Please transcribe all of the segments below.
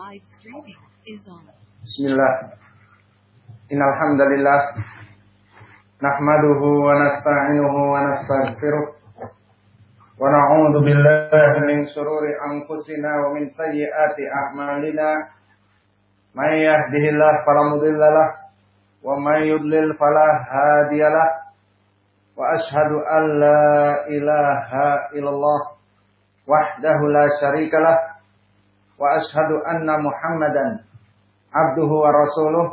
live streaming is on. Bismillah. Innal hamdalillah nahmaduhu wa nasta'inuhu wa nastaghfiruh wa na'udzu billahi min shururi anfusina wa min sayyiati a'malina. May yahdihillahu fala mudilla wa may yudlil fala. Wa ashhadu an la ilaha illallah wahdahu la syarikalah wa ashhadu anna Muhammadan abduhu wa rasuluh.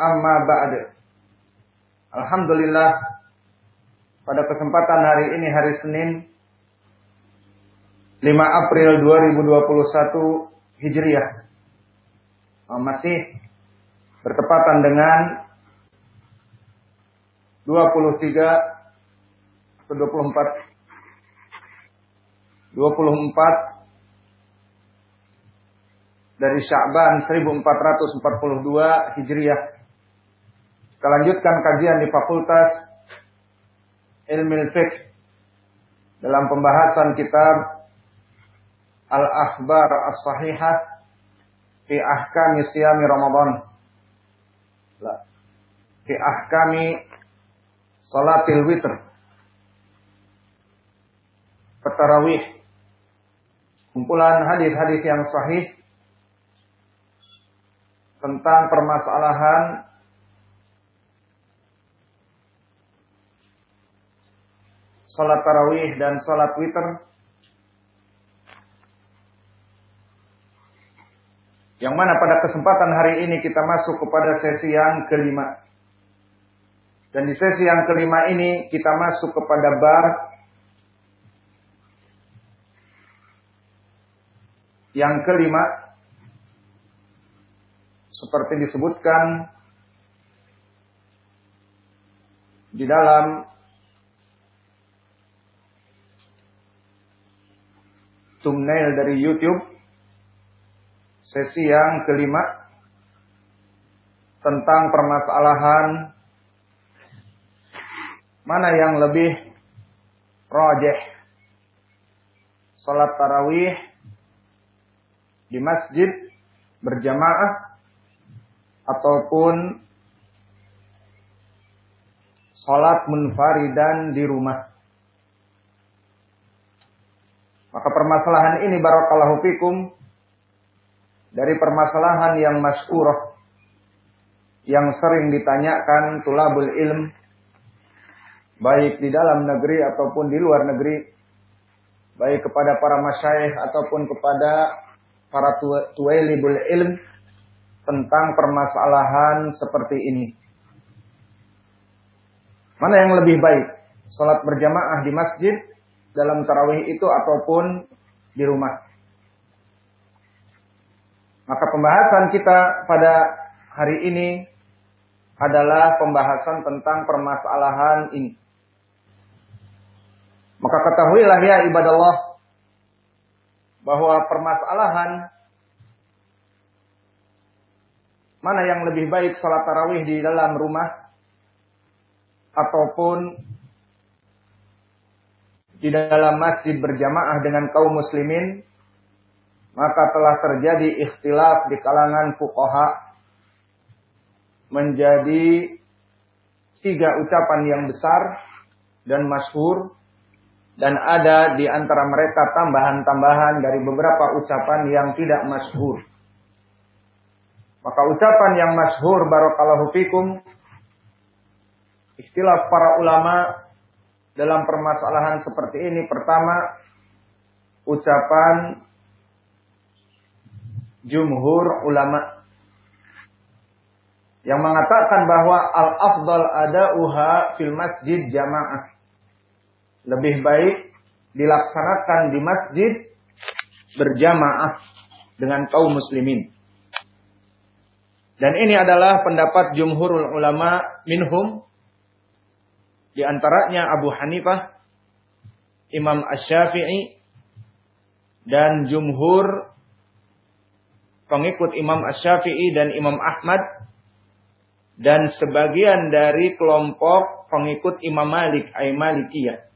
Amma ba'd. Alhamdulillah pada kesempatan hari ini hari Senin 5 April 2021 Hijriah. Masih bertepatan dengan 23 atau 24 24 dari Sya'ban 1442 Hijriah. Kita lanjutkan kajian di Fakultas Ilmu Fiqh dalam pembahasan kitab Al-Akhbar As-Sahihah fi Ahkami Siyami Ramadan. Fi Ahkami Salatil Witr. Petarawih. Kumpulan hadis-hadis yang sahih tentang permasalahan salat tarawih dan salat witir. Yang mana pada kesempatan hari ini kita masuk kepada sesi yang kelima. Dan di sesi yang kelima ini kita masuk kepada bar yang kelima seperti disebutkan di dalam thumbnail dari YouTube sesi yang kelima tentang permasalahan mana yang lebih rojeh salat tarawih di masjid berjamaah ataupun sholat munfaridan di rumah. Maka permasalahan ini barakallahu fikum dari permasalahan yang masyurah yang sering ditanyakan tulabul ilm baik di dalam negeri ataupun di luar negeri baik kepada para masyayikh ataupun kepada para tuwailibul ilm tentang permasalahan seperti ini. Mana yang lebih baik? Salat berjamaah di masjid dalam tarawih itu ataupun di rumah. Maka pembahasan kita pada hari ini adalah pembahasan tentang permasalahan ini. Maka ketahuilah ya ibadah Allah bahwa permasalahan Mana yang lebih baik sholat tarawih di dalam rumah ataupun di dalam masjid berjamaah dengan kaum muslimin maka telah terjadi ikhtilaf di kalangan fuqaha menjadi tiga ucapan yang besar dan masyhur dan ada di antara mereka tambahan-tambahan dari beberapa ucapan yang tidak masyhur. Maka ucapan yang masyhur barakallahu fikum istilah para ulama dalam permasalahan seperti ini. Pertama ucapan jumhur ulama yang mengatakan bahwa al afdal ada uha fil masjid jamaah. Lebih baik dilaksanakan di masjid berjamaah dengan kaum muslimin dan ini adalah pendapat jumhurul ulama minhum. Di antaranya Abu Hanifah, Imam Ash-Syafi'i, dan jumhur pengikut Imam Ash-Syafi'i dan Imam Ahmad, dan sebagian dari kelompok pengikut Imam Malik, ay Malikiyah.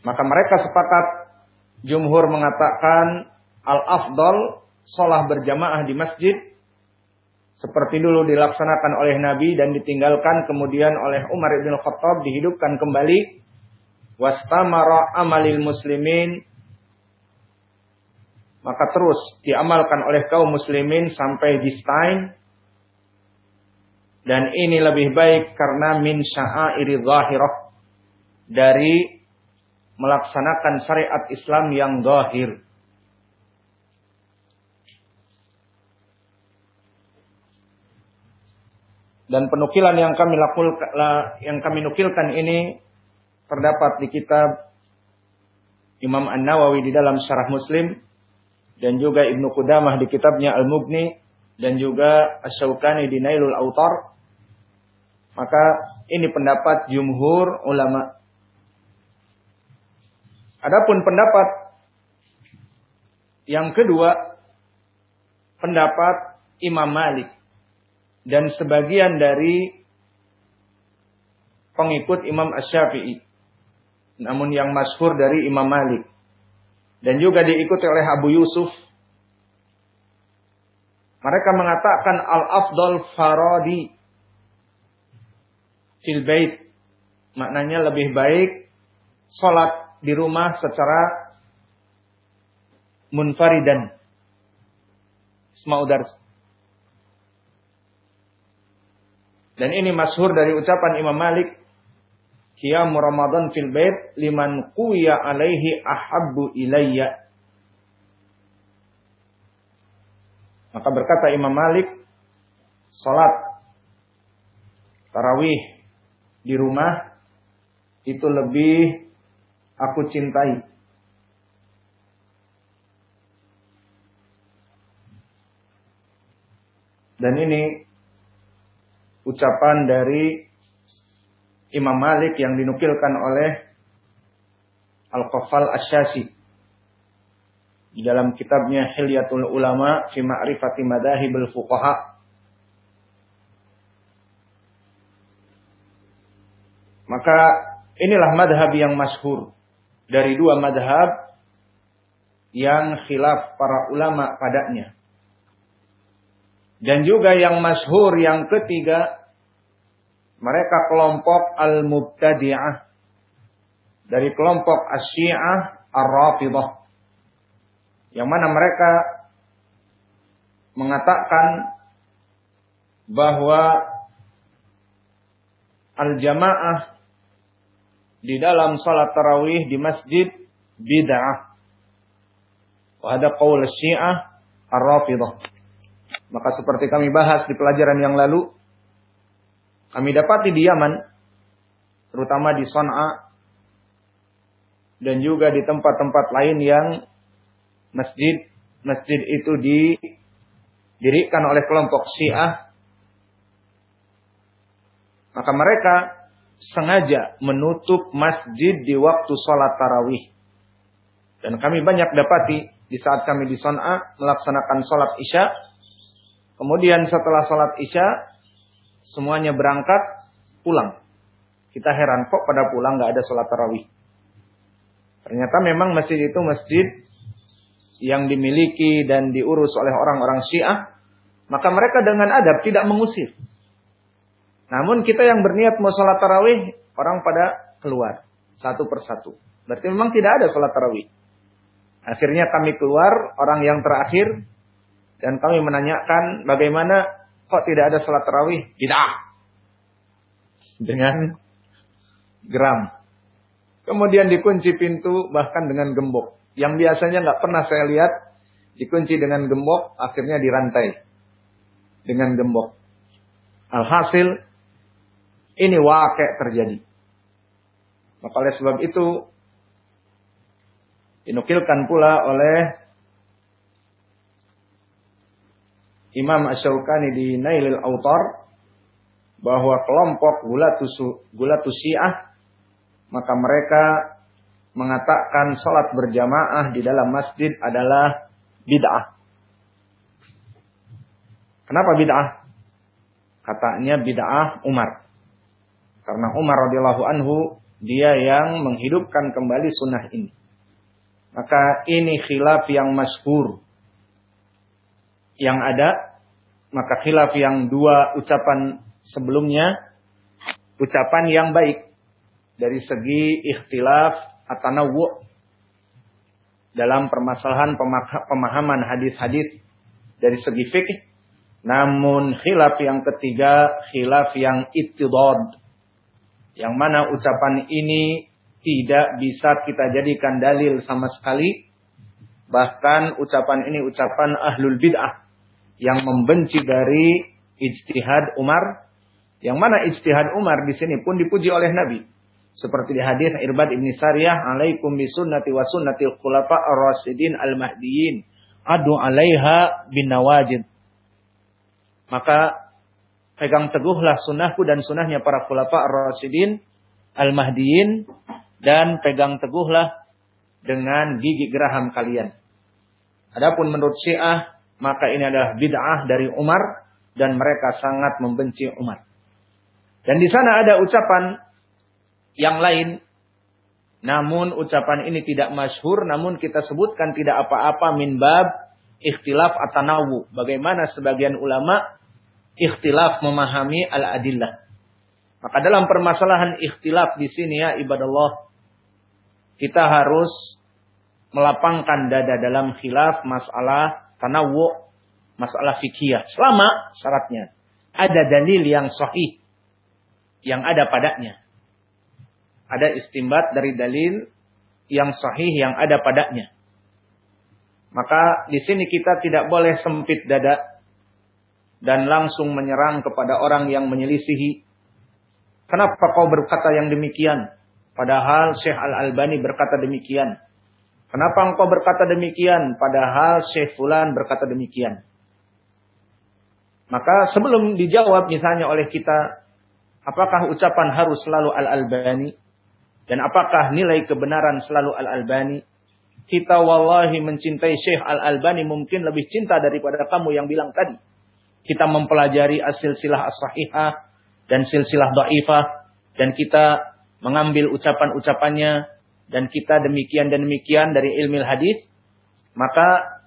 Maka mereka sepakat jumhur mengatakan al-afdal sholat berjamaah di masjid seperti dulu dilaksanakan oleh Nabi dan ditinggalkan kemudian oleh Umar ibn Khattab dihidupkan kembali wastamara amalil muslimin maka terus diamalkan oleh kaum muslimin sampai di time dan ini lebih baik karena min sya'airi zahirah dari melaksanakan syariat Islam yang zahir. Dan penukilan yang kami lakukan, yang kami nukilkan ini terdapat di kitab Imam An-Nawawi di dalam Syarah Muslim dan juga Ibnu Qudamah di kitabnya Al-Mughni dan juga Asy-Syaukani di Nailul Autar maka ini pendapat jumhur ulama. Adapun pendapat yang kedua pendapat Imam Malik dan sebagian dari pengikut Imam Asy-Syafi'i namun yang masyhur dari Imam Malik dan juga diikuti oleh Abu Yusuf. Mereka mengatakan al-afdal faradi fil bait. Maknanya lebih baik salat di rumah secara munfaridan. Ismaudars. Dan ini masyhur dari ucapan Imam Malik Qiyamu Ramadan fil bait liman quya alaihi ahabbu ilayya. Maka berkata Imam Malik, salat tarawih di rumah itu lebih aku cintai. Dan ini ucapan dari Imam Malik yang dinukilkan oleh Al-Qafal Asyasi di dalam kitabnya Hilyatul Ulama fi Ma'rifati Madahibul Fuqaha. Maka inilah madhab yang masyhur. Dari dua madhab yang khilaf para ulama padanya. Dan juga yang masyhur yang ketiga mereka kelompok al-mubtadi'ah dari kelompok asyiah ar-rafidah yang mana mereka mengatakan bahwa al-jamaah di dalam salat tarawih di masjid bid'ah. Wa ada qaul syiah ar-rafidah. Maka seperti kami bahas di pelajaran yang lalu, kami dapati di Yaman, terutama di Son'a, dan juga di tempat-tempat lain yang masjid masjid itu didirikan oleh kelompok Syiah, maka mereka sengaja menutup masjid di waktu sholat tarawih. Dan kami banyak dapati di saat kami di Son'a melaksanakan sholat isya. Kemudian setelah sholat isya, semuanya berangkat pulang. Kita heran kok pada pulang nggak ada sholat tarawih. Ternyata memang masjid itu masjid yang dimiliki dan diurus oleh orang-orang Syiah, maka mereka dengan adab tidak mengusir. Namun kita yang berniat mau sholat tarawih, orang pada keluar satu persatu. Berarti memang tidak ada sholat tarawih. Akhirnya kami keluar, orang yang terakhir, dan kami menanyakan bagaimana Kok tidak ada sholat tarawih? Tidak. Dengan geram. Kemudian dikunci pintu bahkan dengan gembok. Yang biasanya nggak pernah saya lihat dikunci dengan gembok, akhirnya dirantai dengan gembok. Alhasil ini wakil terjadi. Maka oleh sebab itu dinukilkan pula oleh Imam Asyawkani di Nailil Autar bahwa kelompok gulatus syiah maka mereka mengatakan salat berjamaah di dalam masjid adalah bid'ah. Kenapa bid'ah? Katanya bid'ah Umar. Karena Umar radhiyallahu anhu dia yang menghidupkan kembali sunnah ini. Maka ini khilaf yang masyhur. Yang ada maka khilaf yang dua ucapan sebelumnya ucapan yang baik dari segi ikhtilaf atau dalam permasalahan pemahaman hadis-hadis dari segi fikih. Namun khilaf yang ketiga khilaf yang ittidad. Yang mana ucapan ini tidak bisa kita jadikan dalil sama sekali. Bahkan ucapan ini ucapan ahlul bid'ah yang membenci dari ijtihad Umar. Yang mana ijtihad Umar di sini pun dipuji oleh Nabi. Seperti di hadis Irbad ibn Sariyah, "Alaikum bisunnati wa sunnati khulafa ar-rasyidin al-mahdiyyin, adu 'alaiha bin nawajid." Maka pegang teguhlah sunnahku dan sunnahnya para khulafa ar-rasyidin al-mahdiyyin dan pegang teguhlah dengan gigi geraham kalian. Adapun menurut Syiah, maka ini adalah bid'ah dari Umar dan mereka sangat membenci Umar. Dan di sana ada ucapan yang lain. Namun ucapan ini tidak masyhur, namun kita sebutkan tidak apa-apa min bab ikhtilaf atanawu. Bagaimana sebagian ulama ikhtilaf memahami al-adillah. Maka dalam permasalahan ikhtilaf di sini ya ibadallah kita harus melapangkan dada dalam khilaf masalah tanawu, masalah fikih. Selama syaratnya ada dalil yang sahih yang ada padanya. Ada istimbat dari dalil yang sahih yang ada padanya. Maka di sini kita tidak boleh sempit dada dan langsung menyerang kepada orang yang menyelisihi. Kenapa kau berkata yang demikian? Padahal Syekh Al-Albani berkata demikian. Kenapa engkau berkata demikian? Padahal Syekh Fulan berkata demikian. Maka sebelum dijawab misalnya oleh kita, apakah ucapan harus selalu Al-Albani? Dan apakah nilai kebenaran selalu Al-Albani? Kita wallahi mencintai Syekh Al-Albani mungkin lebih cinta daripada kamu yang bilang tadi. Kita mempelajari asil silah as-sahihah dan silsilah da'ifah. Dan kita mengambil ucapan-ucapannya dan kita demikian dan demikian dari ilmu hadis, maka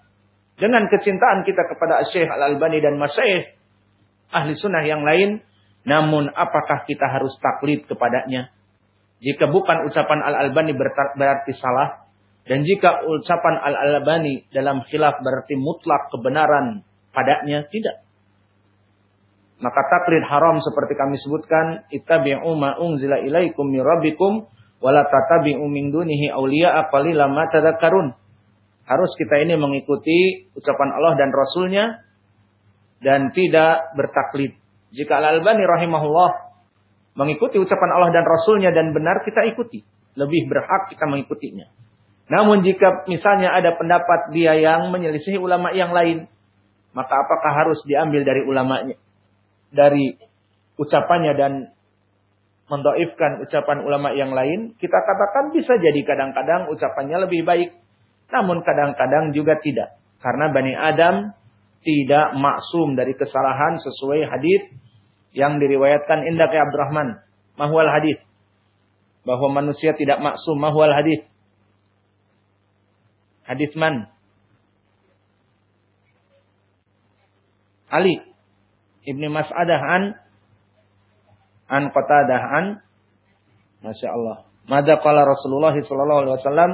dengan kecintaan kita kepada Syekh Al-Albani dan Masyaikh ahli sunnah yang lain, namun apakah kita harus taklid kepadanya? Jika bukan ucapan Al-Albani berarti salah, dan jika ucapan Al-Albani dalam khilaf berarti mutlak kebenaran padanya, tidak. Maka taklid haram seperti kami sebutkan, ittabi'u ma unzila ilaikum min rabbikum wala tatabi'u min dunihi awliya'a qalila ma tadhakkarun. Harus kita ini mengikuti ucapan Allah dan Rasulnya dan tidak bertaklid. Jika Al-Albani rahimahullah mengikuti ucapan Allah dan Rasulnya dan benar kita ikuti. Lebih berhak kita mengikutinya. Namun jika misalnya ada pendapat dia yang menyelisihi ulama yang lain, maka apakah harus diambil dari ulamanya? dari ucapannya dan mendoifkan ucapan ulama yang lain, kita katakan bisa jadi kadang-kadang ucapannya lebih baik. Namun kadang-kadang juga tidak. Karena Bani Adam tidak maksum dari kesalahan sesuai hadis yang diriwayatkan Indah Abdurrahman. Mahwal hadis. Bahwa manusia tidak maksum. Mahwal hadis. Hadis man. Ali Ibni Mas'adah an an Qatadah an Masya Allah. Mada qala Rasulullah sallallahu alaihi wasallam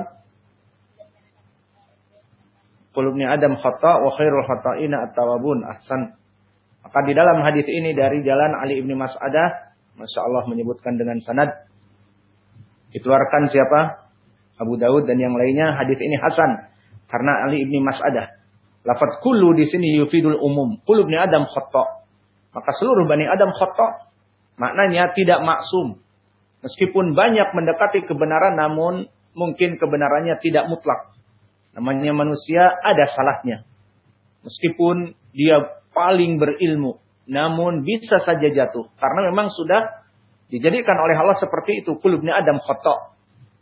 Kulubni Adam khata wa khairul khata'ina at-tawabun ahsan. Maka di dalam hadis ini dari jalan Ali ibni Mas'adah, Masya Allah menyebutkan dengan sanad. Dikeluarkan siapa? Abu Daud dan yang lainnya hadis ini Hasan. Karena Ali ibni Mas'adah. Lafaz kullu di sini yufidul umum. Kulubni Adam khata. Maka seluruh Bani Adam khotok. Maknanya tidak maksum. Meskipun banyak mendekati kebenaran namun mungkin kebenarannya tidak mutlak. Namanya manusia ada salahnya. Meskipun dia paling berilmu. Namun bisa saja jatuh. Karena memang sudah dijadikan oleh Allah seperti itu. Kulubnya Adam khotok.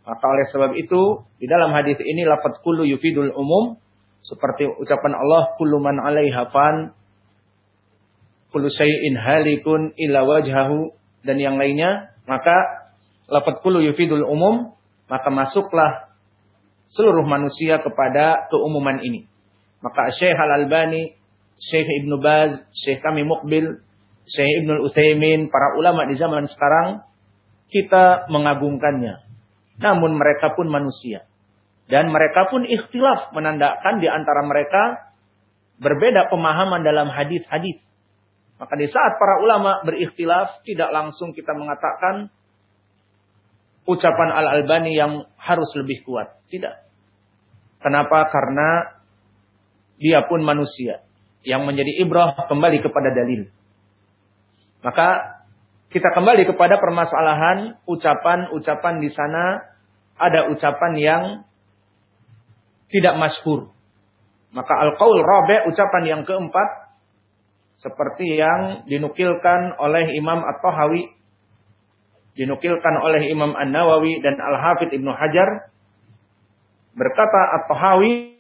Maka oleh sebab itu di dalam hadis ini lafaz kullu yufidul umum seperti ucapan Allah kullu man alaiha fan kullu syai'in halikun illa wajhahu dan yang lainnya, maka kullu yufidul umum, maka masuklah seluruh manusia kepada keumuman ini. Maka Syekh Al-Albani, Syekh Ibnu Baz, Syekh kami Mukbil, Syekh Ibnu Utsaimin, para ulama di zaman sekarang kita mengagungkannya. Namun mereka pun manusia. Dan mereka pun ikhtilaf menandakan di antara mereka berbeda pemahaman dalam hadis-hadis. Maka di saat para ulama berikhtilaf tidak langsung kita mengatakan ucapan Al-Albani yang harus lebih kuat. Tidak. Kenapa? Karena dia pun manusia yang menjadi ibrah kembali kepada dalil. Maka kita kembali kepada permasalahan ucapan-ucapan di sana ada ucapan yang tidak masyhur. Maka al-qaul rabi ucapan yang keempat seperti yang dinukilkan oleh Imam At-Tahawi dinukilkan oleh Imam An-Nawawi dan Al-Hafidh Ibnu Hajar berkata At-Tahawi